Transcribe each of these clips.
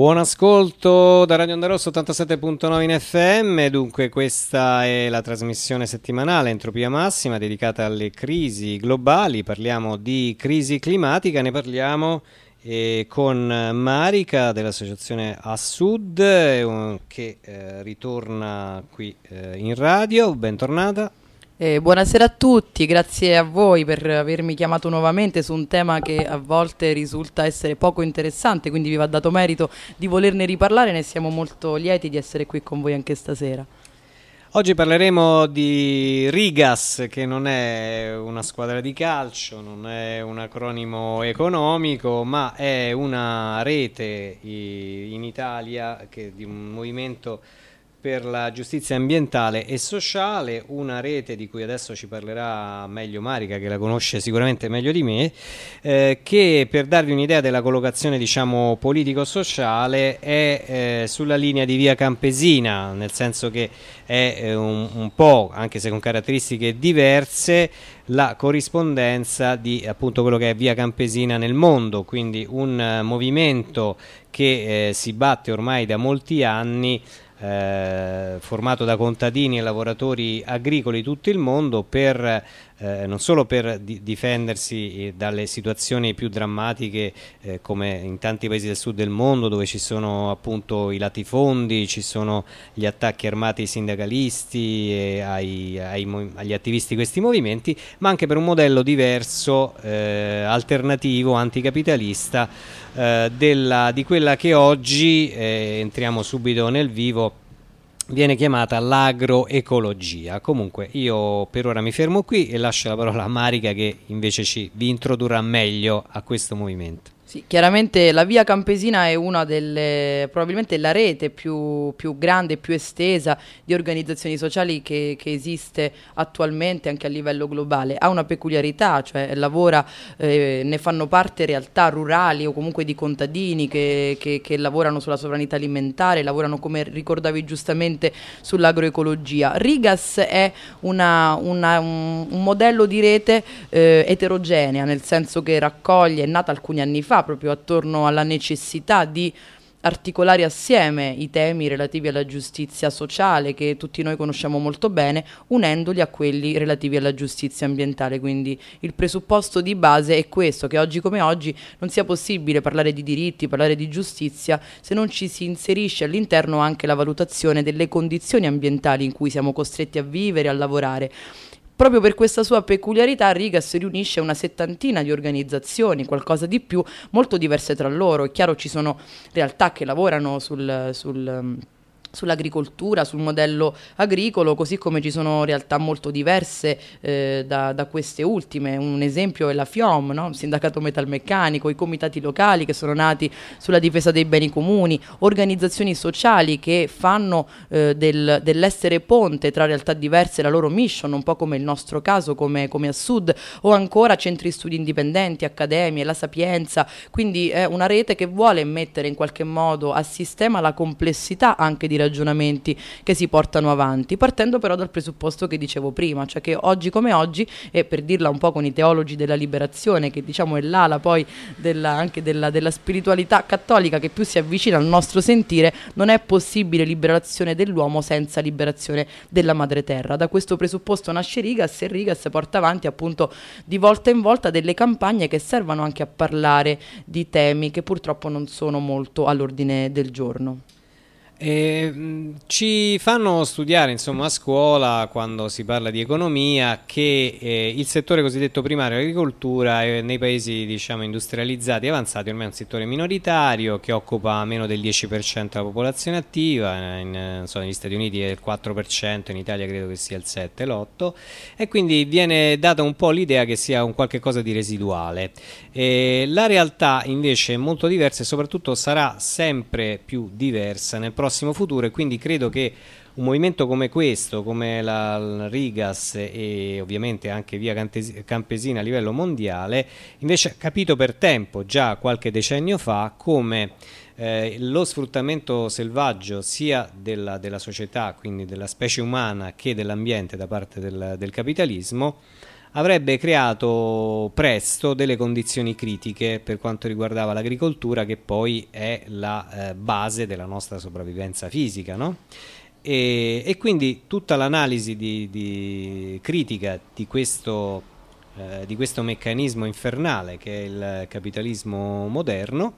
Buon ascolto da Radio Onda Rosso 87.9 in FM, dunque questa è la trasmissione settimanale Entropia Massima dedicata alle crisi globali, parliamo di crisi climatica, ne parliamo eh, con Marica dell'associazione Assud eh, che eh, ritorna qui eh, in radio, bentornata. Eh, buonasera a tutti, grazie a voi per avermi chiamato nuovamente su un tema che a volte risulta essere poco interessante, quindi vi va dato merito di volerne riparlare, ne siamo molto lieti di essere qui con voi anche stasera. Oggi parleremo di Rigas, che non è una squadra di calcio, non è un acronimo economico, ma è una rete in Italia di un movimento per la giustizia ambientale e sociale, una rete di cui adesso ci parlerà meglio Marica, che la conosce sicuramente meglio di me, eh, che per darvi un'idea della collocazione diciamo, politico-sociale è eh, sulla linea di via Campesina, nel senso che è eh, un, un, po', anche se con caratteristiche diverse, la corrispondenza di appunto quello che è via Campesina nel mondo, quindi un uh, movimento che eh, si batte ormai da molti anni eh, formato da contadini e lavoratori agricoli di tutto il mondo per eh, non solo per di difendersi eh, dalle situazioni più drammatiche eh, come in tanti paesi del sud del mondo dove ci sono appunto i latifondi, ci sono gli attacchi armati ai sindacalisti ai, ai, agli attivisti di questi movimenti, ma anche per un modello diverso, eh, alternativo, anticapitalista eh, della, di quella che oggi, eh, entriamo subito nel vivo, viene chiamata l'agroecologia. Comunque io per ora mi fermo qui e lascio la parola a Marica che invece ci, vi introdurrà meglio a questo movimento. Sì, chiaramente la via campesina è una delle, probabilmente la rete più, più grande più estesa di organizzazioni sociali che, che, esiste attualmente anche a livello globale. Ha una peculiarità, cioè lavora, eh, ne fanno parte realtà rurali o comunque di contadini che, che, che, lavorano sulla sovranità alimentare, lavorano come ricordavi giustamente sull'agroecologia. Rigas è una, una, un, un, modello di rete eh, eterogenea, nel senso che raccoglie, è nata alcuni anni fa, proprio attorno alla necessità di articolare assieme i temi relativi alla giustizia sociale che tutti noi conosciamo molto bene, unendoli a quelli relativi alla giustizia ambientale. Quindi il presupposto di base è questo, che oggi come oggi non sia possibile parlare di diritti, parlare di giustizia, se non ci si inserisce all'interno anche la valutazione delle condizioni ambientali in cui siamo costretti a vivere, a lavorare. Proprio per questa sua peculiarità Rigas riunisce una settantina di organizzazioni, qualcosa di più, molto diverse tra loro. È chiaro ci sono realtà che lavorano sul, sul sull'agricoltura, sul modello agricolo, così come ci sono realtà molto diverse eh, da, da, queste ultime. Un esempio è la FIOM, no? il sindacato metalmeccanico, i comitati locali che sono nati sulla difesa dei beni comuni, organizzazioni sociali che fanno eh, del, dell'essere ponte tra realtà diverse la loro mission, un po' come il nostro caso, come, come a Sud, o ancora centri studi indipendenti, accademie, la Sapienza, quindi è una rete che vuole mettere in qualche modo a sistema la complessità anche di ragionamenti che si portano avanti, partendo però dal presupposto che dicevo prima, cioè che oggi come oggi, e per dirla un po' con i teologi della liberazione, che diciamo è l'ala poi della, anche della, della spiritualità cattolica che più si avvicina al nostro sentire, non è possibile liberazione dell'uomo senza liberazione della madre terra. Da questo presupposto nasce Rigas e Rigas porta avanti appunto di volta in volta delle campagne che servono anche a parlare di temi che purtroppo non sono molto all'ordine del giorno. E, ci fanno studiare insomma, a scuola quando si parla di economia che eh, il settore cosiddetto primario l'agricoltura è nei paesi diciamo, industrializzati e avanzati ormai è un settore minoritario che occupa meno del 10% della popolazione attiva in, so, negli Stati Uniti è il 4% in Italia credo che sia il 7 l'8 e quindi viene data un po' l'idea che sia un qualche cosa di residuale. E la realtà invece è molto diversa e soprattutto sarà sempre più diversa nel prossimo prossimo futuro e quindi credo che un movimento come questo, come la Rigas e ovviamente anche via Campesina a livello mondiale, invece ha capito per tempo, già qualche decennio fa, come eh, lo sfruttamento selvaggio sia della, della, società, quindi della specie umana, che dell'ambiente da parte del, del capitalismo, avrebbe creato presto delle condizioni critiche per quanto riguardava l'agricoltura che poi è la eh, base della nostra sopravvivenza fisica. No? E, e, quindi tutta l'analisi di, di critica di questo, eh, di questo meccanismo infernale che è il capitalismo moderno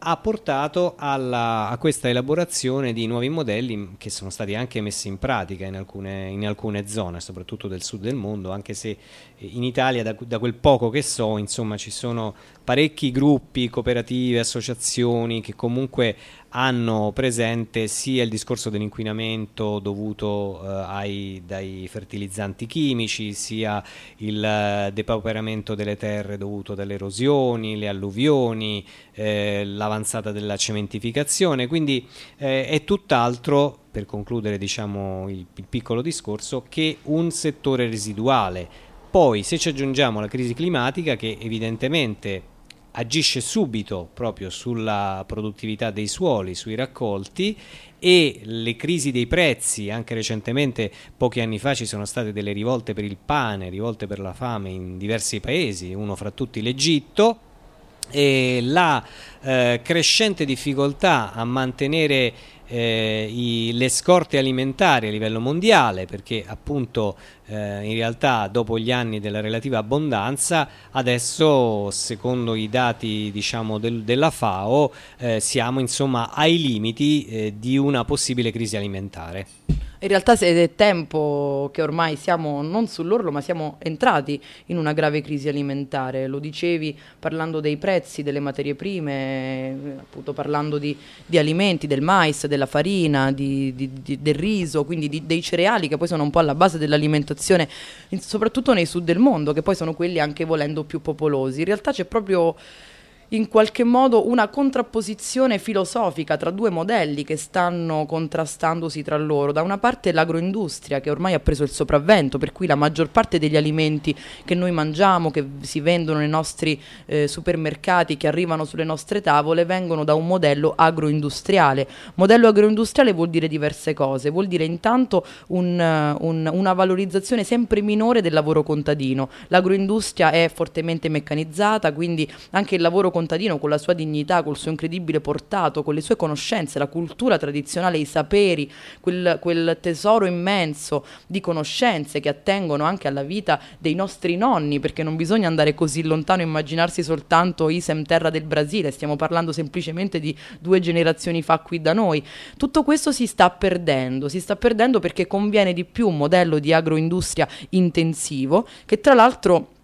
ha portato alla, a questa elaborazione di nuovi modelli che sono stati anche messi in pratica in alcune, in alcune zone, soprattutto del sud del mondo, anche se in Italia, da, da, quel poco che so, insomma, ci sono parecchi gruppi, cooperative, associazioni che comunque hanno presente sia il discorso dell'inquinamento dovuto eh, ai, dai fertilizzanti chimici, sia il eh, depauperamento delle terre dovuto dalle erosioni, le alluvioni, eh, l'avanzata della cementificazione, quindi eh, è tutt'altro, per concludere diciamo, il, il piccolo discorso, che un settore residuale. Poi se ci aggiungiamo la crisi climatica che evidentemente agisce subito proprio sulla produttività dei suoli, sui raccolti e le crisi dei prezzi, anche recentemente pochi anni fa ci sono state delle rivolte per il pane, rivolte per la fame in diversi paesi, uno fra tutti l'Egitto, e la eh, crescente difficoltà a mantenere eh, i, le scorte alimentari a livello mondiale perché appunto eh, in realtà dopo gli anni della relativa abbondanza adesso secondo i dati diciamo del, della FAO eh, siamo insomma ai limiti eh, di una possibile crisi alimentare. In realtà è tempo che ormai siamo non sull'orlo, ma siamo entrati in una grave crisi alimentare. Lo dicevi parlando dei prezzi delle materie prime, appunto parlando di, di alimenti, del mais, della farina, di, di, del riso, quindi dei cereali che poi sono un po' alla base dell'alimentazione, soprattutto nei sud del mondo, che poi sono quelli anche volendo più popolosi. In realtà c'è proprio in qualche modo una contrapposizione filosofica tra due modelli che stanno contrastandosi tra loro. Da una parte l'agroindustria che ormai ha preso il sopravvento, per cui la maggior parte degli alimenti che noi mangiamo, che si vendono nei nostri eh, supermercati, che arrivano sulle nostre tavole, vengono da un modello agroindustriale. Modello agroindustriale vuol dire diverse cose, vuol dire intanto un, un, una valorizzazione sempre minore del lavoro contadino. L'agroindustria è fortemente meccanizzata, quindi anche il lavoro contadino contadino con la sua dignità, col suo incredibile portato, con le sue conoscenze, la cultura tradizionale, i saperi, quel, quel tesoro immenso di conoscenze che attengono anche alla vita dei nostri nonni, perché non bisogna andare così lontano e immaginarsi soltanto Isem terra del Brasile, stiamo parlando semplicemente di due generazioni fa qui da noi. Tutto questo si sta perdendo, si sta perdendo perché conviene di più un modello di agroindustria intensivo che tra l'altro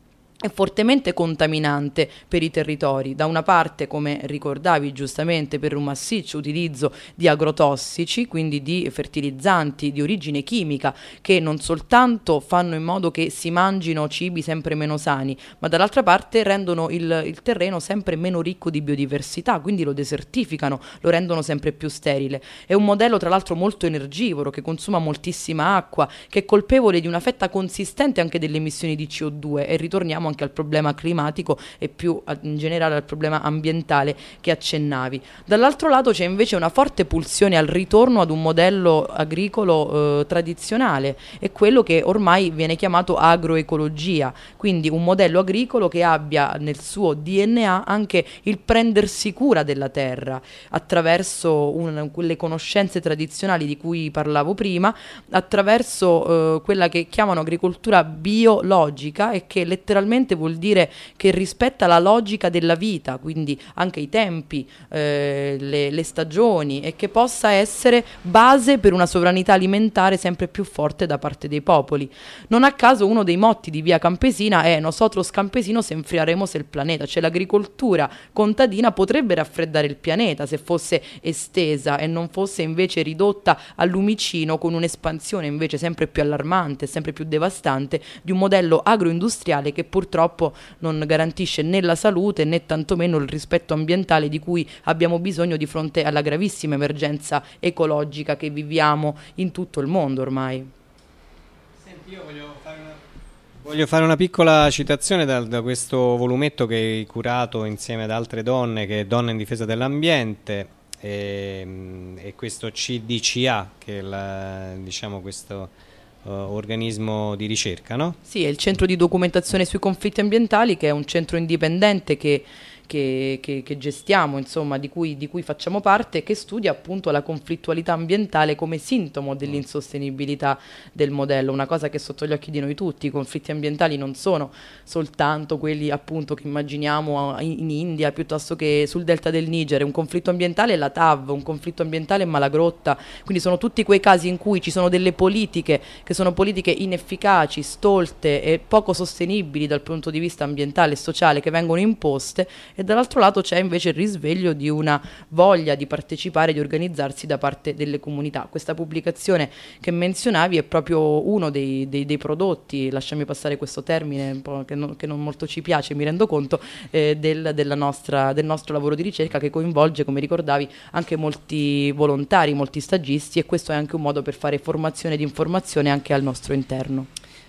è fortemente contaminante per i territori. Da una parte, come ricordavi giustamente, per un massiccio utilizzo di agrotossici, quindi di fertilizzanti di origine chimica, che non soltanto fanno in modo che si mangino cibi sempre meno sani, ma dall'altra parte rendono il, il terreno sempre meno ricco di biodiversità, quindi lo desertificano, lo rendono sempre più sterile. È un modello tra l'altro molto energivoro, che consuma moltissima acqua, che è colpevole di una fetta consistente anche delle emissioni di CO2 e ritorniamo anche al problema climatico e più in generale al problema ambientale che accennavi. Dall'altro lato c'è invece una forte pulsione al ritorno ad un modello agricolo eh, tradizionale, è quello che ormai viene chiamato agroecologia, quindi un modello agricolo che abbia nel suo DNA anche il prendersi cura della terra attraverso un, quelle conoscenze tradizionali di cui parlavo prima, attraverso eh, quella che chiamano agricoltura biologica e che letteralmente semplicemente vuol dire che rispetta la logica della vita, quindi anche i tempi, eh, le, le stagioni e che possa essere base per una sovranità alimentare sempre più forte da parte dei popoli. Non a caso uno dei motti di Via Campesina è Nosotros campesinos enfriaremos il planeta, cioè l'agricoltura contadina potrebbe raffreddare il pianeta se fosse estesa e non fosse invece ridotta al lumicino con un'espansione invece sempre più allarmante, sempre più devastante di un modello agroindustriale che purtroppo purtroppo non garantisce né la salute né tantomeno il rispetto ambientale di cui abbiamo bisogno di fronte alla gravissima emergenza ecologica che viviamo in tutto il mondo ormai. Senti, io voglio fare una, voglio fare una piccola citazione da, da, questo volumetto che hai curato insieme ad altre donne, che è Donne in difesa dell'ambiente, e, e questo CDCA, che è la, diciamo questo organismo di ricerca, no? Sì, è il centro di documentazione sui conflitti ambientali che è un centro indipendente che che, che, che gestiamo, insomma, di cui, di cui, facciamo parte, che studia appunto la conflittualità ambientale come sintomo dell'insostenibilità del modello, una cosa che è sotto gli occhi di noi tutti. I conflitti ambientali non sono soltanto quelli appunto che immaginiamo in India piuttosto che sul delta del Niger, un conflitto ambientale è la TAV, un conflitto ambientale è Malagrotta, quindi sono tutti quei casi in cui ci sono delle politiche che sono politiche inefficaci, stolte e poco sostenibili dal punto di vista ambientale e sociale che vengono imposte e dall'altro lato c'è invece il risveglio di una voglia di partecipare, di organizzarsi da parte delle comunità. Questa pubblicazione che menzionavi è proprio uno dei, dei, dei prodotti, lasciami passare questo termine che non, che non, molto ci piace, mi rendo conto, eh, del, nostra, del nostro lavoro di ricerca che coinvolge, come ricordavi, anche molti volontari, molti stagisti e questo è anche un modo per fare formazione di informazione anche al nostro interno.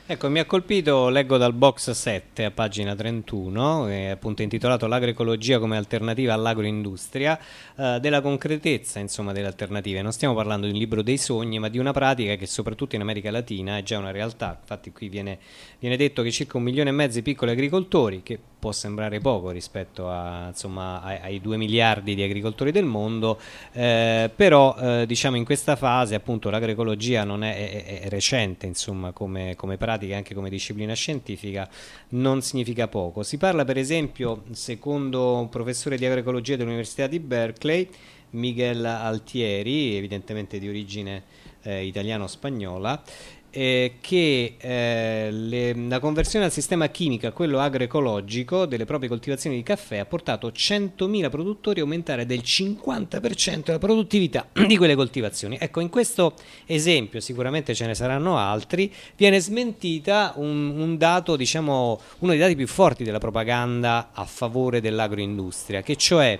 Ecco, mi ha colpito, leggo dal box 7 a pagina 31, è appunto intitolato L'agroecologia come alternativa all'agroindustria, eh, della concretezza insomma delle alternative. Non stiamo parlando di un libro dei sogni, ma di una pratica che soprattutto in America Latina è già una realtà. Infatti qui viene, viene detto che circa un milione e mezzo di piccoli agricoltori, che può sembrare poco rispetto a, insomma, ai, ai 2 miliardi di agricoltori del mondo, eh, però eh, diciamo in questa fase appunto l'agroecologia non è, è, è recente insomma come, come pratica pratica anche come disciplina scientifica non significa poco. Si parla per esempio, secondo un professore di agroecologia dell'Università di Berkeley, Miguel Altieri, evidentemente di origine eh, italiano-spagnola, eh, che eh, le, la conversione al sistema chimico a quello agroecologico delle proprie coltivazioni di caffè ha portato 100.000 produttori a aumentare del 50% la produttività di quelle coltivazioni. Ecco, in questo esempio, sicuramente ce ne saranno altri, viene smentita un, un dato, diciamo, uno dei dati più forti della propaganda a favore dell'agroindustria, che cioè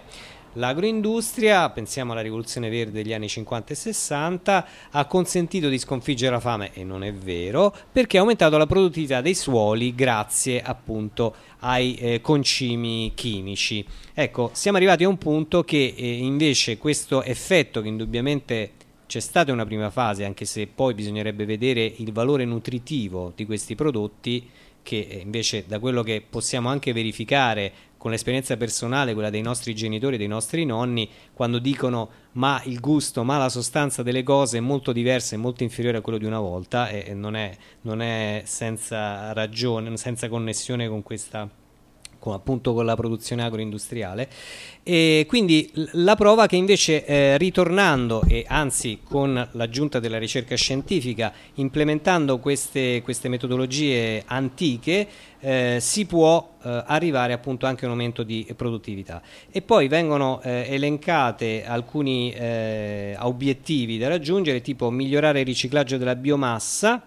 L'agroindustria, pensiamo alla rivoluzione verde degli anni 50 e 60, ha consentito di sconfiggere la fame e non è vero perché ha aumentato la produttività dei suoli grazie appunto ai eh, concimi chimici. Ecco, siamo arrivati a un punto che eh, invece questo effetto che indubbiamente c'è stata una prima fase, anche se poi bisognerebbe vedere il valore nutritivo di questi prodotti, che eh, invece da quello che possiamo anche verificare con l'esperienza personale, quella dei nostri genitori, dei nostri nonni, quando dicono ma il gusto, ma la sostanza delle cose è molto diversa e molto inferiore a quello di una volta e non è, non è senza ragione, senza connessione con questa con, appunto con la produzione agroindustriale. E quindi la prova che invece eh, ritornando e anzi con l'aggiunta della ricerca scientifica implementando queste, queste metodologie antiche eh, si può eh, arrivare appunto anche a un aumento di produttività. E poi vengono eh, elencate alcuni eh, obiettivi da raggiungere tipo migliorare il riciclaggio della biomassa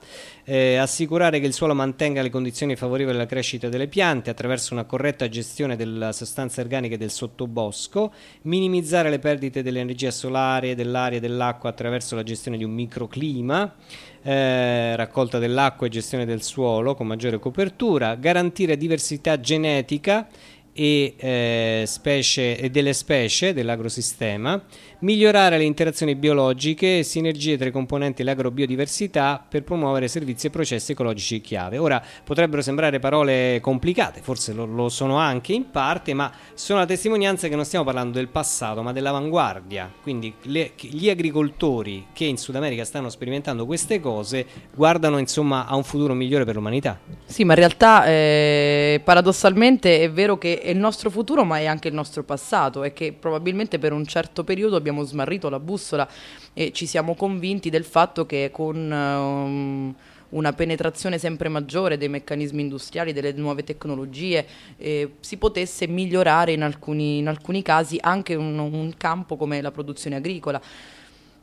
eh, assicurare che il suolo mantenga le condizioni favorevoli alla crescita delle piante attraverso una corretta gestione della sostanza organica del sottobosco, minimizzare le perdite dell'energia solare, dell'aria e dell'acqua attraverso la gestione di un microclima, eh, raccolta dell'acqua e gestione del suolo con maggiore copertura, garantire diversità genetica e, eh, specie, e delle specie dell'agrosistema, migliorare le interazioni biologiche e sinergie tra i componenti dell'agrobiodiversità per promuovere servizi e processi ecologici chiave. Ora potrebbero sembrare parole complicate, forse lo, lo sono anche in parte, ma sono la testimonianza che non stiamo parlando del passato, ma dell'avanguardia. Quindi le, gli agricoltori che in Sud America stanno sperimentando queste cose guardano insomma a un futuro migliore per l'umanità. Sì, ma in realtà eh, paradossalmente è vero che è il nostro futuro, ma è anche il nostro passato e che probabilmente per un certo periodo abbiamo smarrito la bussola e ci siamo convinti del fatto che con um, una penetrazione sempre maggiore dei meccanismi industriali, delle nuove tecnologie, eh, si potesse migliorare in alcuni, in alcuni casi anche un, un campo come la produzione agricola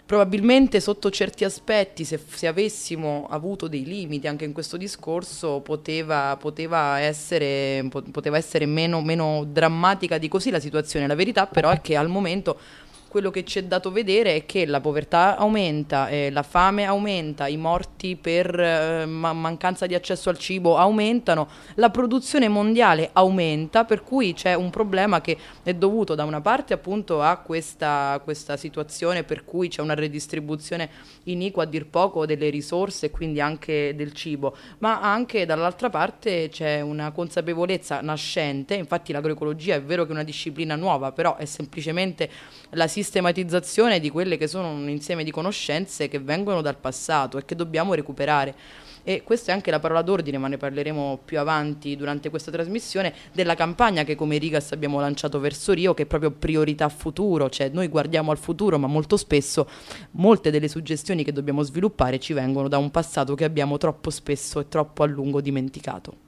probabilmente sotto certi aspetti, se, se, avessimo avuto dei limiti anche in questo discorso, poteva, poteva essere, poteva essere meno, meno, drammatica di così la situazione. La verità però è che al momento quello che ci è dato vedere è che la povertà aumenta, eh, la fame aumenta, i morti per eh, ma- mancanza di accesso al cibo aumentano, la produzione mondiale aumenta, per cui c'è un problema che è dovuto da una parte appunto a questa, questa situazione per cui c'è una redistribuzione iniqua a dir poco delle risorse e quindi anche del cibo, ma anche dall'altra parte c'è una consapevolezza nascente, infatti l'agroecologia è vero che è una disciplina nuova, però è semplicemente la sistematizzazione di quelle che sono un insieme di conoscenze che vengono dal passato e che dobbiamo recuperare. E questa è anche la parola d'ordine, ma ne parleremo più avanti durante questa trasmissione, della campagna che come Rigas abbiamo lanciato verso Rio, che è proprio priorità futuro, cioè noi guardiamo al futuro, ma molto spesso molte delle suggestioni che dobbiamo sviluppare ci vengono da un passato che abbiamo troppo spesso e troppo a lungo dimenticato.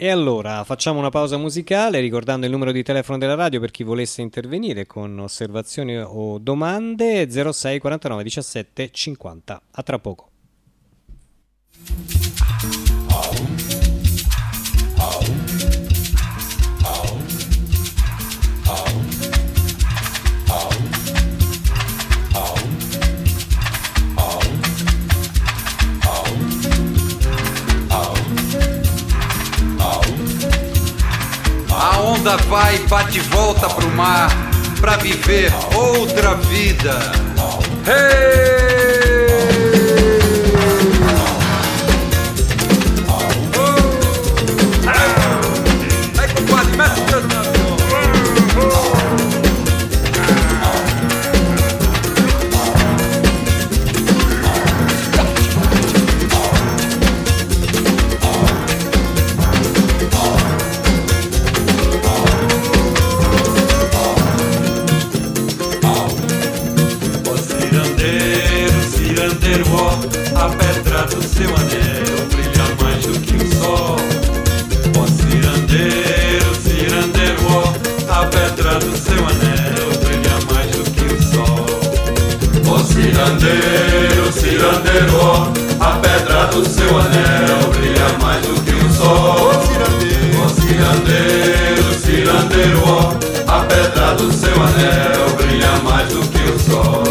E allora facciamo una pausa musicale ricordando il numero di telefono della radio per chi volesse intervenire con osservazioni o domande 06 49 17 50. A tra poco. A onda vai bate volta pro mar pra viver outra vida. Hey! Do seu anel brilha mais do que o sol. Cirandeiro, a pedra do seu anel brilha mais do que o sol. Cirandeiro, cirandeiro, a pedra do seu anel brilha mais do que o sol. Ó cirandeiro, cirandeiro, a pedra do seu anel brilha mais do que o sol.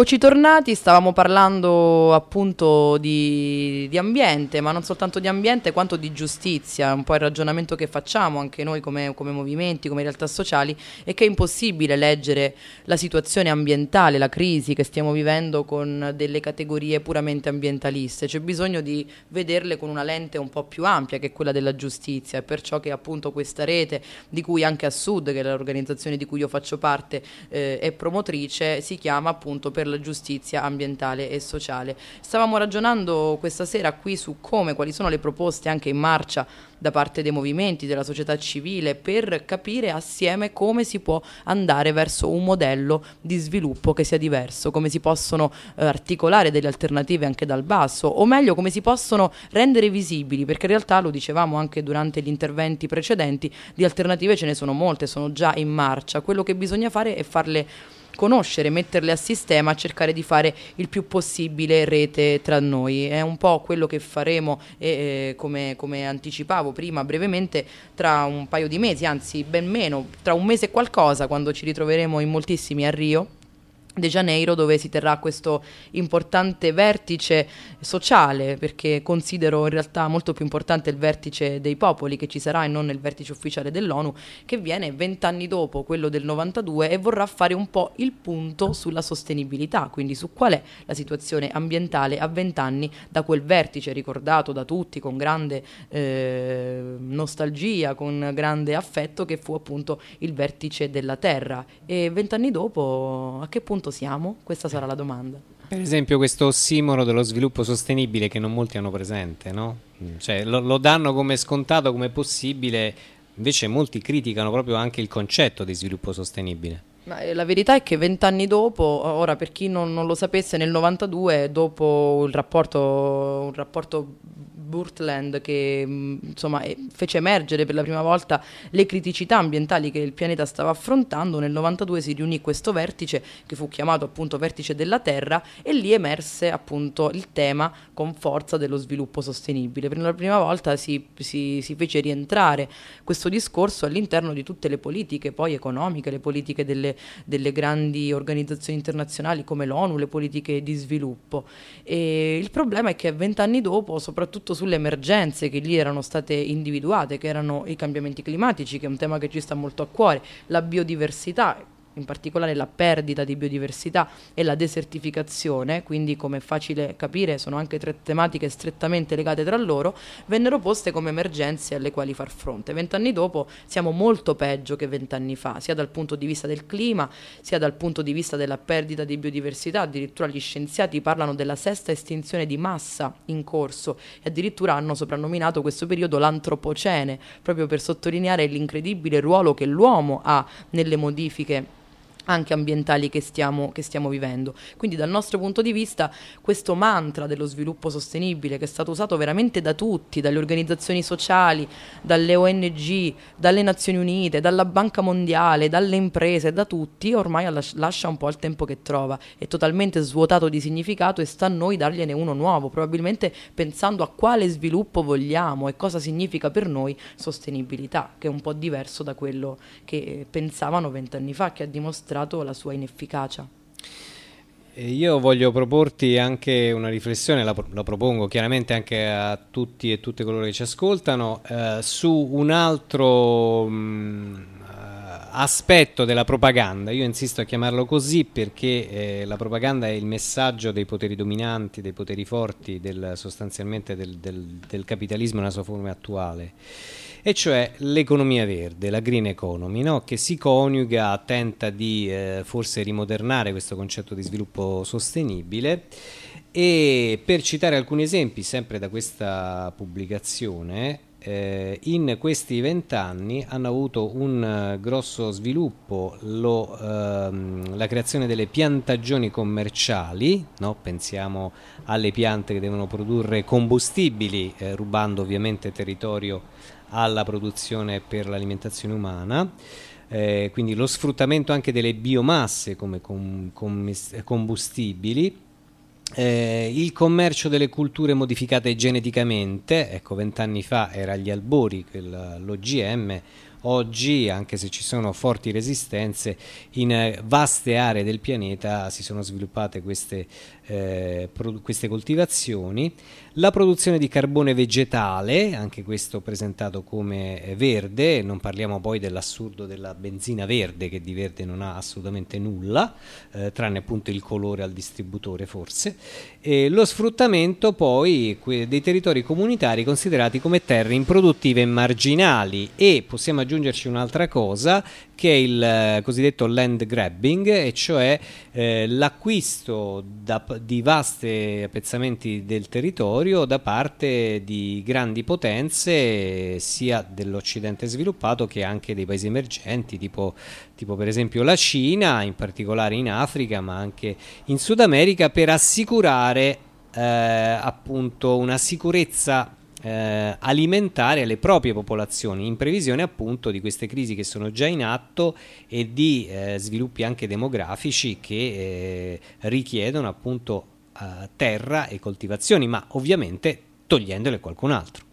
Eccoci tornati, stavamo parlando appunto di, di ambiente, ma non soltanto di ambiente quanto di giustizia, un po' il ragionamento che facciamo anche noi come, come movimenti, come realtà sociali, è che è impossibile leggere la situazione ambientale, la crisi che stiamo vivendo con delle categorie puramente ambientaliste, c'è bisogno di vederle con una lente un po' più ampia che è quella della giustizia, perciò che appunto questa rete, di cui anche a Sud, che è l'organizzazione di cui io faccio parte, eh, è promotrice, si chiama appunto per la giustizia ambientale e sociale. Stavamo ragionando questa sera qui su come, quali sono le proposte anche in marcia da parte dei movimenti, della società civile, per capire assieme come si può andare verso un modello di sviluppo che sia diverso, come si possono eh, articolare delle alternative anche dal basso, o meglio come si possono rendere visibili, perché in realtà lo dicevamo anche durante gli interventi precedenti, di alternative ce ne sono molte, sono già in marcia, quello che bisogna fare è farle conoscere, metterle a sistema, cercare di fare il più possibile rete tra noi. È un po' quello che faremo, eh, come, come anticipavo prima brevemente, tra un paio di mesi, anzi ben meno, tra un mese e qualcosa, quando ci ritroveremo in moltissimi a Rio De Janeiro dove si terrà questo importante vertice sociale perché considero in realtà molto più importante il vertice dei popoli che ci sarà e non il vertice ufficiale dell'ONU che viene vent'anni dopo quello del 92 e vorrà fare un po' il punto sulla sostenibilità quindi su qual è la situazione ambientale a vent'anni da quel vertice ricordato da tutti con grande eh, nostalgia con grande affetto che fu appunto il vertice della Terra. E vent'anni dopo a che punto siamo? Questa sarà la domanda. Per esempio questo ossimoro dello sviluppo sostenibile che non molti hanno presente, no? Mm, Cioè, lo, lo danno come scontato, come possibile, invece molti criticano proprio anche il concetto di sviluppo sostenibile. Ma eh, la verità è che vent'anni dopo, ora per chi non, non lo sapesse, nel 92, dopo il rapporto, un rapporto Burtland che mh, insomma, fece emergere per la prima volta le criticità ambientali che il pianeta stava affrontando, nel 92 si riunì questo vertice che fu chiamato appunto vertice della Terra e lì emerse appunto il tema con forza dello sviluppo sostenibile. Per la prima volta si, si- si fece rientrare questo discorso all'interno di tutte le politiche poi economiche, le politiche delle, delle grandi organizzazioni internazionali come l'ONU, le politiche di sviluppo. E il problema è che vent'anni dopo, soprattutto sulle emergenze che lì erano state individuate, che erano i cambiamenti climatici, che è un tema che ci sta molto a cuore, la biodiversità, in particolare la perdita di biodiversità e la desertificazione, quindi come è facile capire sono anche tre tematiche strettamente legate tra loro, vennero poste come emergenze alle quali far fronte. Vent'anni dopo siamo molto peggio che vent'anni fa, sia dal punto di vista del clima, sia dal punto di vista della perdita di biodiversità, addirittura gli scienziati parlano della sesta estinzione di massa in corso e addirittura hanno soprannominato questo periodo l'antropocene, proprio per sottolineare l'incredibile ruolo che l'uomo ha nelle modifiche anche ambientali che stiamo, che stiamo vivendo. Quindi dal nostro punto di vista questo mantra dello sviluppo sostenibile che è stato usato veramente da tutti, dalle organizzazioni sociali, dalle ONG, dalle Nazioni Unite, dalla Banca Mondiale, dalle imprese, da tutti, ormai las- lascia un po' il tempo che trova, è totalmente svuotato di significato e sta a noi dargliene uno nuovo, probabilmente pensando a quale sviluppo vogliamo e cosa significa per noi sostenibilità, che è un po' diverso da quello che pensavano vent'anni fa, che ha dimostrato la sua inefficacia. Io voglio proporti anche una riflessione, la, la propongo chiaramente anche a tutti e tutte coloro che ci ascoltano, eh, su un altro mh, eh, aspetto della propaganda. Io insisto a chiamarlo così perché eh, la propaganda è il messaggio dei poteri dominanti, dei poteri forti, del- sostanzialmente del, del- del capitalismo nella sua forma attuale e cioè l'economia verde, la green economy, no? che si coniuga, tenta di eh, forse rimodernare questo concetto di sviluppo sostenibile e per citare alcuni esempi, sempre da questa pubblicazione, eh, in questi vent'anni hanno avuto un eh, grosso sviluppo lo, ehm, la creazione delle piantagioni commerciali, no? pensiamo alle piante che devono produrre combustibili, eh, rubando ovviamente territorio alla produzione per l'alimentazione umana, eh, quindi lo sfruttamento anche delle biomasse come com- commes- combustibili, eh, il commercio delle culture modificate geneticamente, ecco vent'anni fa era agli albori l'OGM, oggi, anche se ci sono forti resistenze, in eh, vaste aree del pianeta si sono sviluppate queste, eh, queste coltivazioni. La produzione di carbone vegetale, anche questo presentato come eh, verde, non parliamo poi dell'assurdo della benzina verde che di verde non ha assolutamente nulla, eh, tranne appunto il colore al distributore forse, e lo sfruttamento poi dei territori comunitari considerati come terre improduttive e marginali e possiamo aggiungerci un'altra cosa che è il eh, cosiddetto land grabbing, e cioè eh, l'acquisto da- di vaste appezzamenti del territorio da parte di grandi potenze sia dell'Occidente sviluppato che anche dei paesi emergenti, tipo, tipo per esempio la Cina, in particolare in Africa, ma anche in Sud America, per assicurare eh, appunto una sicurezza eh, alimentare alle proprie popolazioni in previsione appunto di queste crisi che sono già in atto e di eh, sviluppi anche demografici che eh, richiedono appunto eh, terra e coltivazioni, ma ovviamente togliendole a qualcun altro.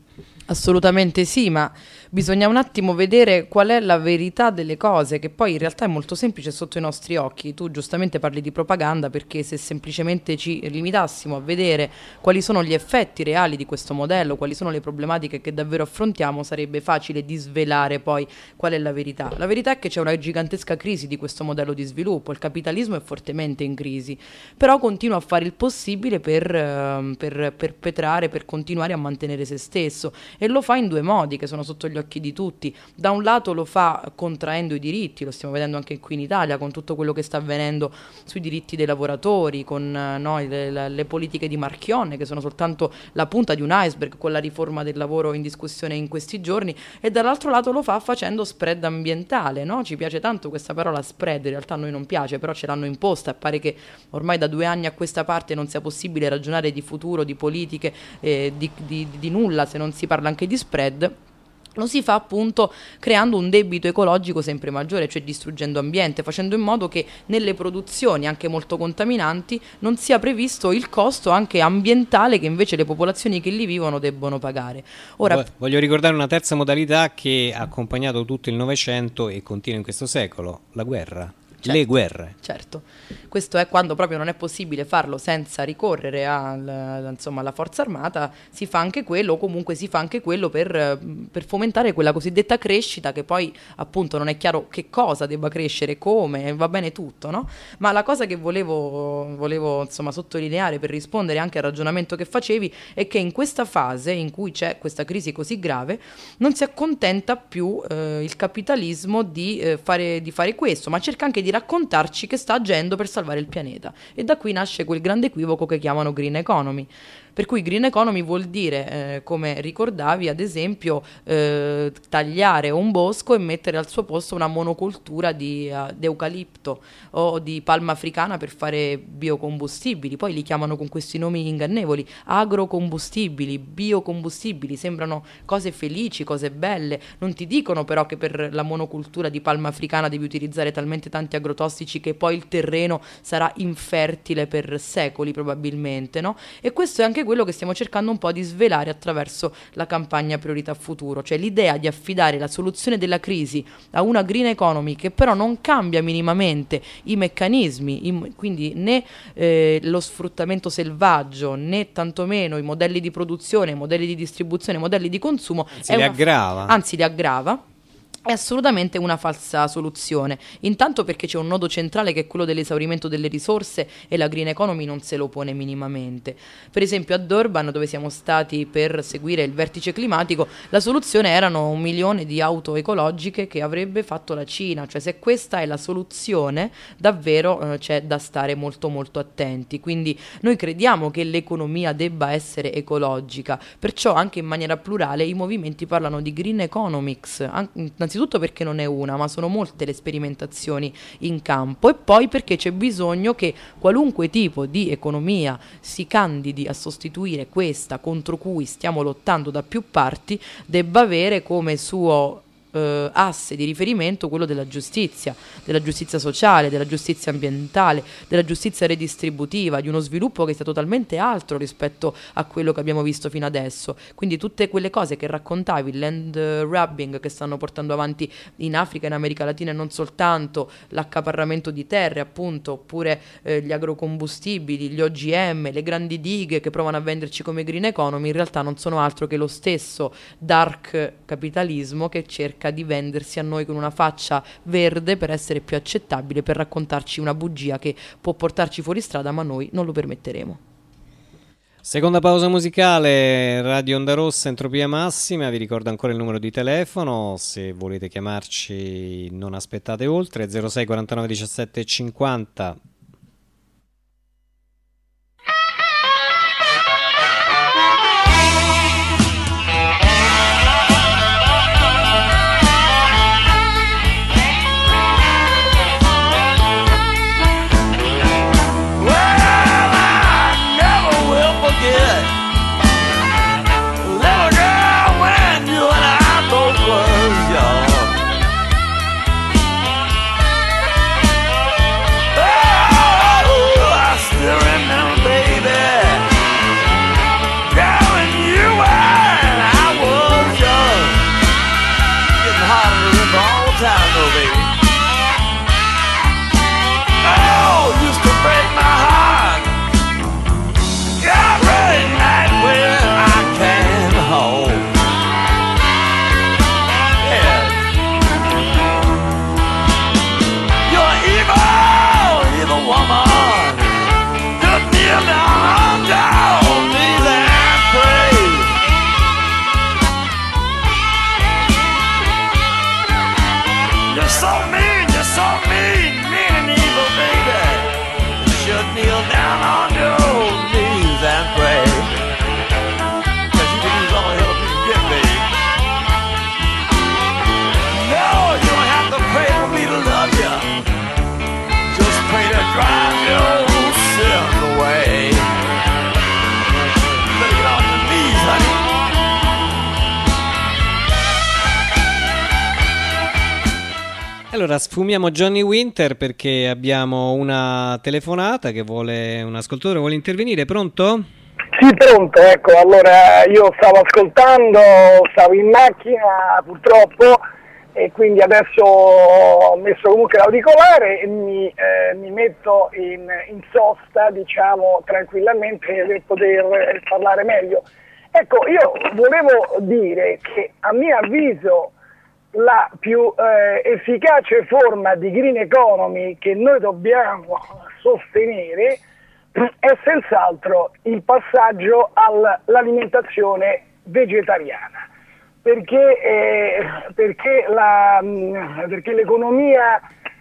Assolutamente sì, ma bisogna un attimo vedere qual è la verità delle cose, che poi in realtà è molto semplice sotto i nostri occhi. Tu giustamente parli di propaganda perché se semplicemente ci limitassimo a vedere quali sono gli effetti reali di questo modello, quali sono le problematiche che davvero affrontiamo, sarebbe facile disvelare poi qual è la verità. La verità è che c'è una gigantesca crisi di questo modello di sviluppo, il capitalismo è fortemente in crisi, però continua a fare il possibile per, ehm, per perpetrare, per continuare a mantenere se stesso e lo fa in due modi che sono sotto gli occhi di tutti. Da un lato lo fa contraendo i diritti, lo stiamo vedendo anche qui in Italia con tutto quello che sta avvenendo sui diritti dei lavoratori, con eh, no, le, le- politiche di Marchionne che sono soltanto la punta di un iceberg con la riforma del lavoro in discussione in questi giorni e dall'altro lato lo fa facendo spread ambientale, no? Ci piace tanto questa parola spread, in realtà a noi non piace, però ce l'hanno imposta e pare che ormai da due anni a questa parte non sia possibile ragionare di futuro, di politiche, eh, di, di- di nulla se non si parla anche di spread. Lo si fa appunto creando un debito ecologico sempre maggiore, cioè distruggendo ambiente, facendo in modo che nelle produzioni anche molto contaminanti non sia previsto il costo anche ambientale che invece le popolazioni che lì vivono debbono pagare. Ora, Vo- Voglio ricordare una terza modalità che ha accompagnato tutto il Novecento e continua in questo secolo, la guerra, le guerre. Certo, questo è quando proprio non è possibile farlo senza ricorrere al- insomma, alla forza armata, si fa anche quello o comunque si fa anche quello per, per fomentare quella cosiddetta crescita che poi appunto non è chiaro che cosa debba crescere, come, va bene tutto, no? Ma la cosa che volevo, volevo insomma, sottolineare per rispondere anche al ragionamento che facevi è che in questa fase in cui c'è questa crisi così grave non si accontenta più eh, il capitalismo di, eh, fare, di fare questo, ma cerca anche di raccontarci che sta agendo per salvare il pianeta. E da qui nasce quel grande equivoco che chiamano green economy. Per cui green economy vuol dire, eh, come ricordavi, ad esempio, eh, tagliare un bosco e mettere al suo posto una monocultura di, di eucalipto o di palma africana per fare biocombustibili. Poi li chiamano con questi nomi ingannevoli, agrocombustibili, biocombustibili, sembrano cose felici, cose belle. Non ti dicono però che per la monocultura di palma africana devi utilizzare talmente tanti agrotossici che poi il terreno sarà infertile per secoli probabilmente, no? E questo è anche quello che stiamo cercando un po' di svelare attraverso la campagna Priorità Futuro, cioè l'idea di affidare la soluzione della crisi a una green economy che però non cambia minimamente i meccanismi, i- quindi né eh, lo sfruttamento selvaggio né tantomeno i modelli di produzione, i modelli di distribuzione, i modelli di consumo, Anzi, li aggrava. anzi li aggrava. È assolutamente una falsa soluzione. Intanto perché c'è un nodo centrale che è quello dell'esaurimento delle risorse e la green economy non se lo pone minimamente. Per esempio a Durban, dove siamo stati per seguire il vertice climatico, la soluzione erano un milione di auto ecologiche che avrebbe fatto la Cina. Cioè se questa è la soluzione, davvero eh, c'è da stare molto molto attenti. Quindi noi crediamo che l'economia debba essere ecologica, perciò anche in maniera plurale i movimenti parlano di green economics, an- perché non è una, ma sono molte le sperimentazioni in campo e poi perché c'è bisogno che qualunque tipo di economia si candidi a sostituire questa contro cui stiamo lottando da più parti, debba avere come suo eh, asse di riferimento quello della giustizia, della giustizia sociale, della giustizia ambientale, della giustizia redistributiva, di uno sviluppo che sia totalmente altro rispetto a quello che abbiamo visto fino adesso. Quindi tutte quelle cose che raccontavi, il land grabbing che stanno portando avanti in Africa, in America Latina e non soltanto, l'accaparramento di terre appunto, oppure eh, gli agrocombustibili, gli OGM, le grandi dighe che provano a venderci come green economy, in realtà non sono altro che lo stesso dark capitalismo che cerca di vendersi a noi con una faccia verde per essere più accettabile, per raccontarci una bugia che può portarci fuori strada, ma noi non lo permetteremo. Seconda pausa musicale, Radio Onda Rossa, Entropia Massima, vi ricordo ancora il numero di telefono, se volete chiamarci non aspettate oltre, 06 49 17 50. Allora sfumiamo Johnny Winter perché abbiamo una telefonata che vuole, un ascoltatore vuole intervenire, pronto? Sì, pronto, ecco, allora io stavo ascoltando, stavo in macchina purtroppo e quindi adesso ho messo comunque l'auricolare e mi, eh, mi metto in, in sosta, diciamo, tranquillamente per poter parlare meglio. Ecco, io volevo dire che a mio avviso la più eh, efficace forma di green economy che noi dobbiamo sostenere è senz'altro il passaggio all'alimentazione vegetariana, perché, eh, perché, la, mh, perché l'economia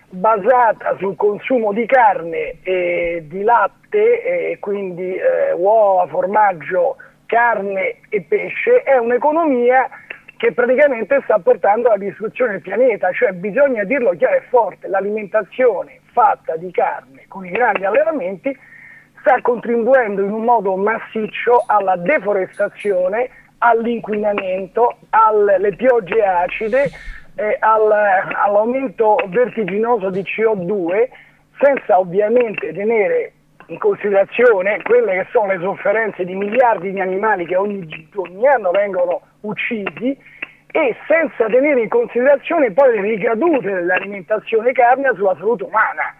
basata sul consumo di carne e di latte, e quindi eh, uova, formaggio, carne e pesce, è un'economia che praticamente sta portando alla distruzione del pianeta, cioè bisogna dirlo chiaro e forte, l'alimentazione fatta di carne con i grandi allevamenti sta contribuendo in un modo massiccio alla deforestazione, all'inquinamento, alle piogge acide, eh, al- all'aumento vertiginoso di CO2, senza ovviamente tenere in considerazione quelle che sono le sofferenze di miliardi di animali che ogni, ogni anno vengono uccisi e senza tenere in considerazione poi le ricadute dell'alimentazione carnea sulla salute umana.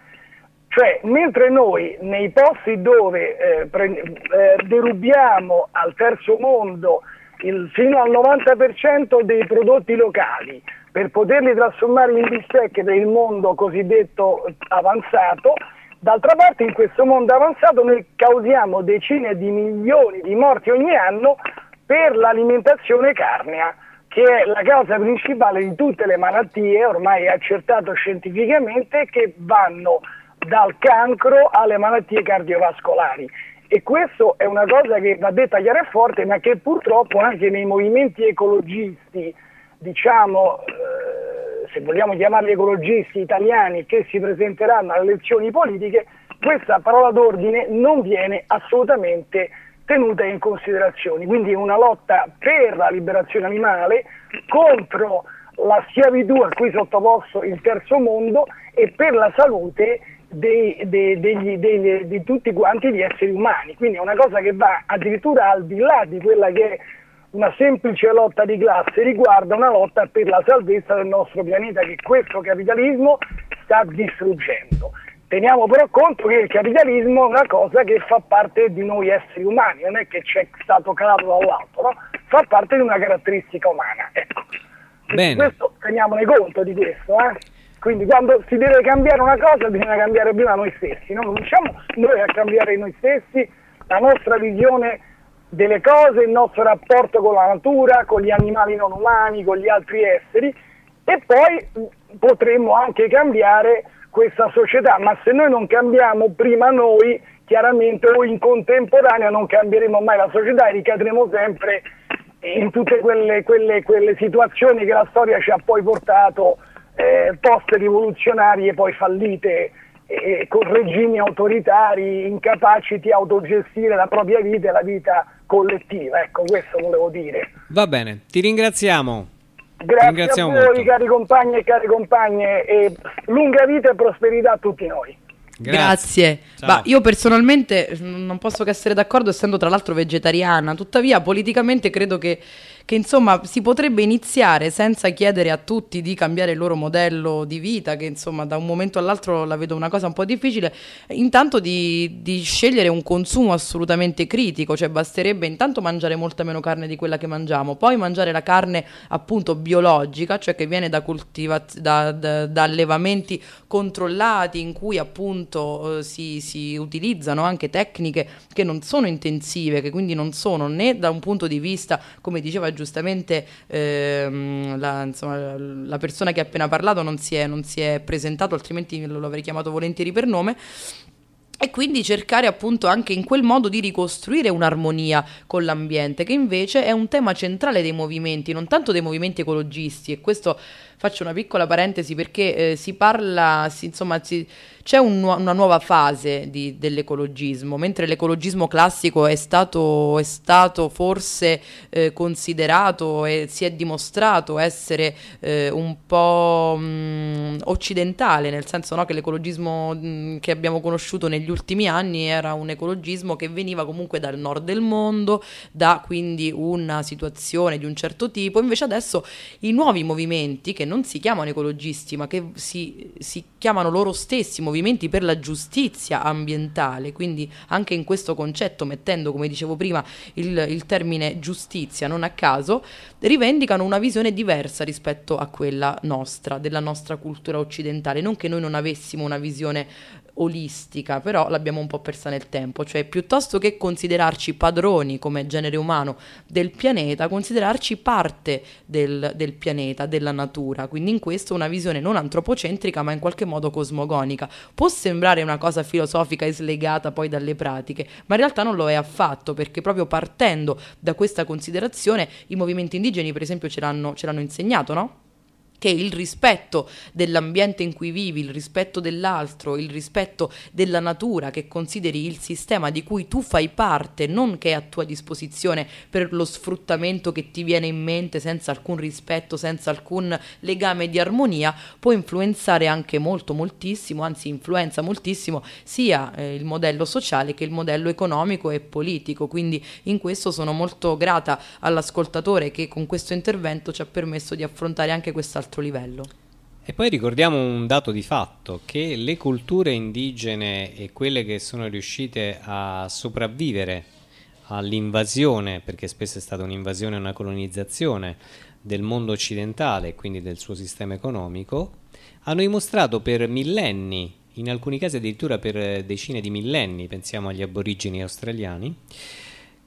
Cioè, mentre noi nei posti dove eh, pre- eh, derubiamo al terzo mondo il- fino al 90% dei prodotti locali per poterli trasformare in bistecche per il mondo cosiddetto avanzato, d'altra parte in questo mondo avanzato noi causiamo decine di milioni di morti ogni anno per l'alimentazione carnea, che è la causa principale di tutte le malattie, ormai accertato scientificamente, che vanno dal cancro alle malattie cardiovascolari. E questo è una cosa che va detta chiara e forte, ma che purtroppo anche nei movimenti ecologisti, diciamo, eh, se vogliamo chiamarli ecologisti italiani, che si presenteranno alle elezioni politiche, questa parola d'ordine non viene assolutamente tenuta in considerazione. Quindi è una lotta per la liberazione animale contro la schiavitù a cui sottoposto il terzo mondo e per la salute dei- dei- degli- degli- di tutti quanti gli esseri umani. Quindi è una cosa che va addirittura al di là di quella che è una semplice lotta di classe, riguarda una lotta per la salvezza del nostro pianeta che questo capitalismo sta distruggendo. Teniamo però conto che il capitalismo è una cosa che fa parte di noi esseri umani, non è che c'è stato calato dall'alto, no? fa parte di una caratteristica umana. Ecco. Bene. Questo, teniamone conto di questo. eh. Quindi quando si deve cambiare una cosa bisogna cambiare prima noi stessi, no? cominciamo noi a cambiare noi stessi, la nostra visione delle cose, il nostro rapporto con la natura, con gli animali non umani, con gli altri esseri e poi potremmo anche cambiare questa società, ma se noi non cambiamo prima noi, chiaramente o in contemporanea non cambieremo mai la società e ricadremo sempre in tutte quelle, quelle- quelle situazioni che la storia ci ha poi portato eh, post-rivoluzionarie poi fallite eh, con regimi autoritari incapaci di autogestire la propria vita e la vita collettiva. Ecco, questo volevo dire. Va bene, ti ringraziamo. Grazie ringraziamo a voi molto. cari compagni e cari compagne e lunga vita e prosperità a tutti noi. Grazie. Ma io personalmente mm, non posso che essere d'accordo, essendo tra l'altro vegetariana. Tuttavia, politicamente credo che, che, insomma si potrebbe iniziare senza chiedere a tutti di cambiare il loro modello di vita, che insomma da un momento all'altro la vedo una cosa un po' difficile. Intanto di, di scegliere un consumo assolutamente critico, cioè basterebbe intanto mangiare molta meno carne di quella che mangiamo, poi mangiare la carne appunto biologica, cioè che viene da, coltiva- da, da- da allevamenti controllati in cui appunto eh, si, si utilizzano anche tecniche che non sono intensive, che quindi non sono né da un punto di vista, come diceva giustamente ehm, la, insomma, la persona che ha appena parlato, non si è, non si è presentato, altrimenti lo avrei chiamato volentieri per nome. E quindi cercare appunto anche in quel modo di ricostruire un'armonia con l'ambiente, che invece è un tema centrale dei movimenti, non tanto dei movimenti ecologisti. E questo faccio una piccola parentesi perché eh, si parla, si- insomma, si- c'è un una nuova fase di- dell'ecologismo, mentre l'ecologismo classico è stato, è stato forse eh, considerato e si è dimostrato essere eh, un po' mh, occidentale, nel senso no, che l'ecologismo mh, che abbiamo conosciuto negli ultimi anni era un ecologismo che veniva comunque dal nord del mondo, da quindi una situazione di un certo tipo, invece adesso i nuovi movimenti che non si chiamano ecologisti ma che si, si chiamano loro stessi movimenti per la giustizia ambientale, quindi anche in questo concetto mettendo come dicevo prima il, il termine giustizia non a caso, rivendicano una visione diversa rispetto a quella nostra, della nostra cultura occidentale, non che noi non avessimo una visione olistica, però l'abbiamo un po' persa nel tempo, cioè piuttosto che considerarci padroni come genere umano del pianeta, considerarci parte del, del pianeta, della natura, quindi in questo una visione non antropocentrica ma in qualche modo cosmogonica. Può sembrare una cosa filosofica e slegata poi dalle pratiche, ma in realtà non lo è affatto, perché proprio partendo da questa considerazione i movimenti indigeni per esempio ce l'hanno, ce l'hanno insegnato, no? Che il rispetto dell'ambiente in cui vivi, il rispetto dell'altro, il rispetto della natura, che consideri il sistema di cui tu fai parte, non che è a tua disposizione per lo sfruttamento che ti viene in mente senza alcun rispetto, senza alcun legame di armonia, può influenzare anche molto, moltissimo, anzi influenza moltissimo sia eh, il modello sociale che il modello economico e politico. Quindi in questo sono molto grata all'ascoltatore che con questo intervento ci ha permesso di affrontare anche quest'altro livello. E poi ricordiamo un dato di fatto, che le culture indigene e quelle che sono riuscite a sopravvivere all'invasione, perché spesso è stata un'invasione e una colonizzazione del mondo occidentale, quindi del suo sistema economico, hanno dimostrato per millenni, in alcuni casi addirittura per decine di millenni, pensiamo agli aborigeni australiani,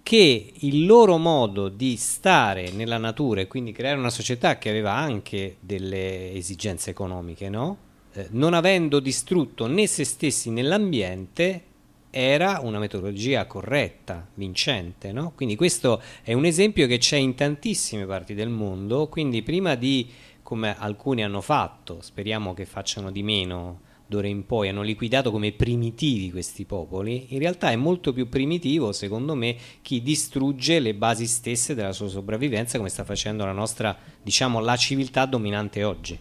che il loro modo di stare nella natura e quindi creare una società che aveva anche delle esigenze economiche, no? Eh, non avendo distrutto né se stessi né l'ambiente, era una metodologia corretta, vincente, no? Quindi questo è un esempio che c'è in tantissime parti del mondo, quindi prima di, come alcuni hanno fatto, speriamo che facciano di meno d'ora in poi hanno liquidato come primitivi questi popoli, in realtà è molto più primitivo, secondo me, chi distrugge le basi stesse della sua sopravvivenza, come sta facendo la nostra, diciamo, la civiltà dominante oggi.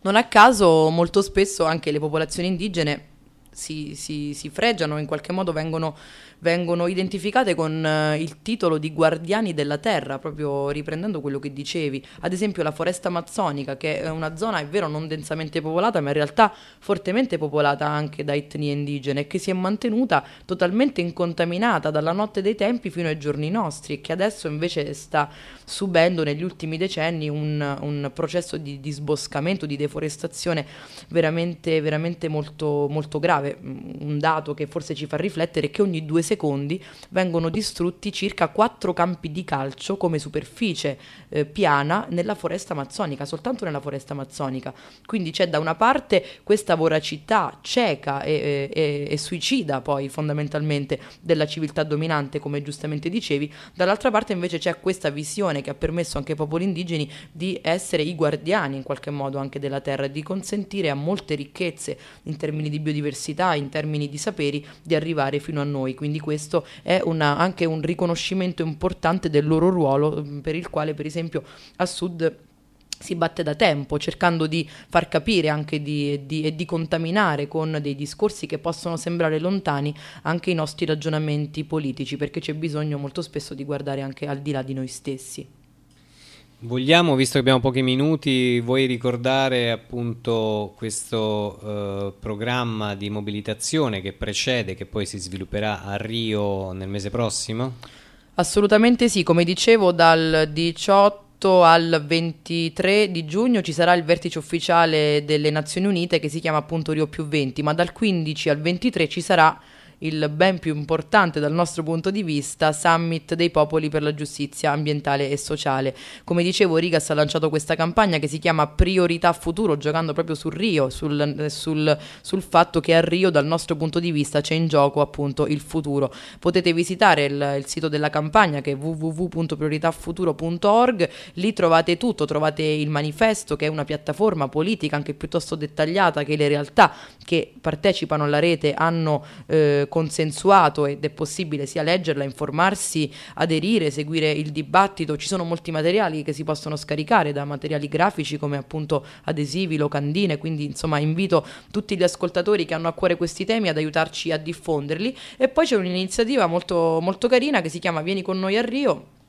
Non a caso molto spesso anche le popolazioni indigene si, si, si fregiano, in qualche modo vengono, vengono identificate con eh, il titolo di guardiani della terra, proprio riprendendo quello che dicevi. Ad esempio la foresta amazzonica, che è una zona, è vero, non densamente popolata, ma in realtà fortemente popolata anche da etnie indigene, che si è mantenuta totalmente incontaminata dalla notte dei tempi fino ai giorni nostri e che adesso invece sta subendo negli ultimi decenni un, un processo di disboscamento, di deforestazione veramente, veramente molto, molto grave. Un dato che forse ci fa riflettere è che ogni due secondi vengono distrutti circa quattro campi di calcio come superficie eh, piana nella foresta amazzonica, soltanto nella foresta amazzonica. Quindi c'è da una parte questa voracità cieca e, e- e suicida poi fondamentalmente della civiltà dominante, come giustamente dicevi, dall'altra parte invece c'è questa visione che ha permesso anche ai popoli indigeni di essere i guardiani in qualche modo anche della terra di consentire a molte ricchezze in termini di biodiversità, in termini di saperi, di arrivare fino a noi. Quindi questo è una- anche un riconoscimento importante del loro ruolo, mm, per il quale per esempio a sud si batte da tempo, cercando di far capire anche di, di- e di contaminare con dei discorsi che possono sembrare lontani anche i nostri ragionamenti politici, perché c'è bisogno molto spesso di guardare anche al di là di noi stessi. Vogliamo, visto che abbiamo pochi minuti, vuoi ricordare appunto questo eh, programma di mobilitazione che precede, che poi si svilupperà a Rio nel mese prossimo? Assolutamente sì, come dicevo dal 18 al 23 di giugno ci sarà il vertice ufficiale delle Nazioni Unite che si chiama appunto Rio più 20, ma dal 15 al 23 ci sarà il ben più importante dal nostro punto di vista Summit dei popoli per la giustizia ambientale e sociale. Come dicevo, Rigas ha lanciato questa campagna che si chiama Priorità Futuro, giocando proprio sul Rio, sul, sul- sul fatto che a Rio dal nostro punto di vista c'è in gioco appunto il futuro. Potete visitare il, il sito della campagna che è www.prioritafuturo.org, lì trovate tutto, trovate il manifesto che è una piattaforma politica anche piuttosto dettagliata che le realtà che partecipano alla rete hanno eh, consensuato ed è possibile sia leggerla, informarsi, aderire, seguire il dibattito. Ci sono molti materiali che si possono scaricare da materiali grafici come appunto adesivi, locandine, quindi insomma invito tutti gli ascoltatori che hanno a cuore questi temi ad aiutarci a diffonderli. E poi c'è un'iniziativa molto, molto carina che si chiama Vieni con noi a Rio.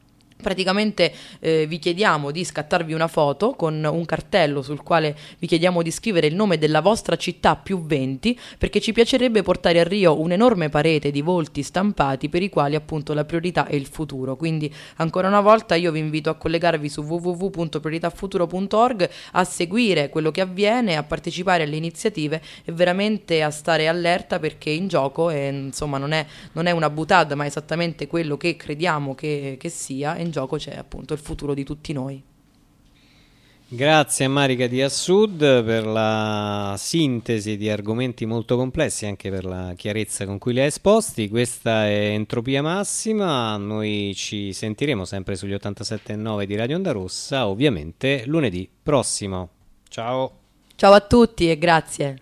Praticamente eh, vi chiediamo di scattarvi una foto con un cartello sul quale vi chiediamo di scrivere il nome della vostra città più 20 perché ci piacerebbe portare a Rio un'enorme parete di volti stampati per i quali appunto la priorità è il futuro. Quindi ancora una volta io vi invito a collegarvi su www.prioritafuturo.org a seguire quello che avviene, a partecipare alle iniziative e veramente a stare allerta perché in gioco è, insomma non è, non è una butade ma è esattamente quello che crediamo che, che sia in gioco c'è appunto il futuro di tutti noi. Grazie a Marica di Assud per la sintesi di argomenti molto complessi, anche per la chiarezza con cui li ha esposti. Questa è Entropia Massima, noi ci sentiremo sempre sugli 87.9 di Radio Onda Rossa, ovviamente lunedì prossimo. Ciao! Ciao a tutti e grazie.